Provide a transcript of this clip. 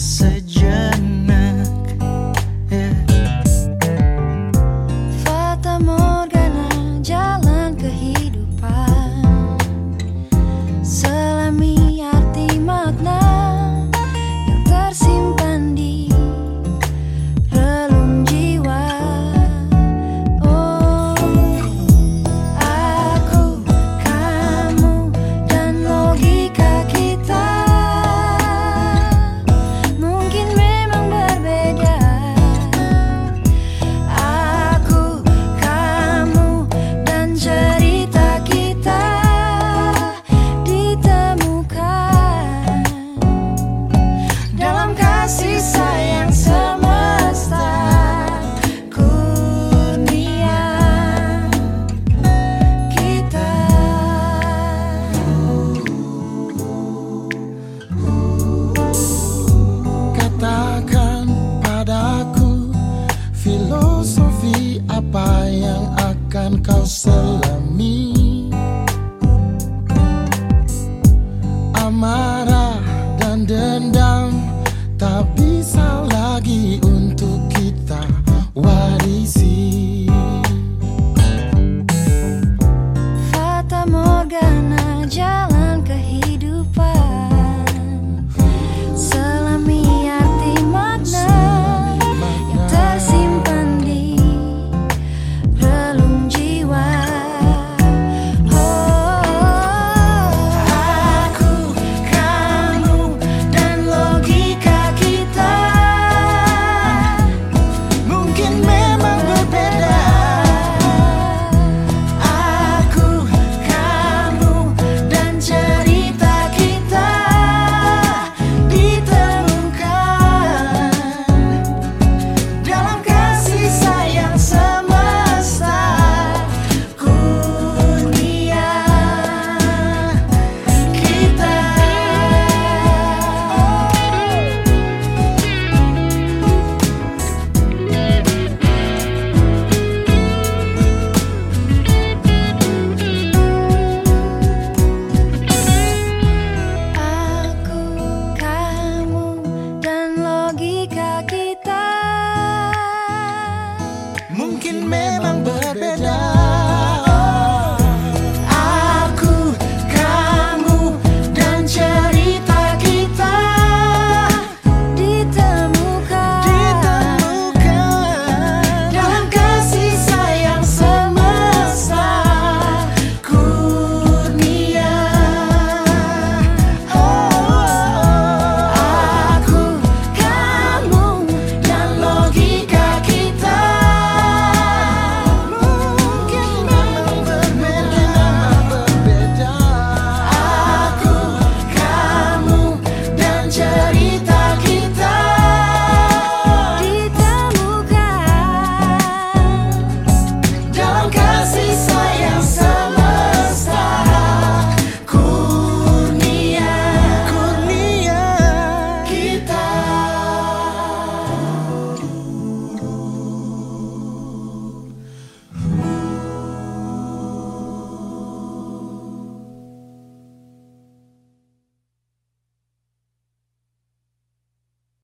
said Saga. mungkin memang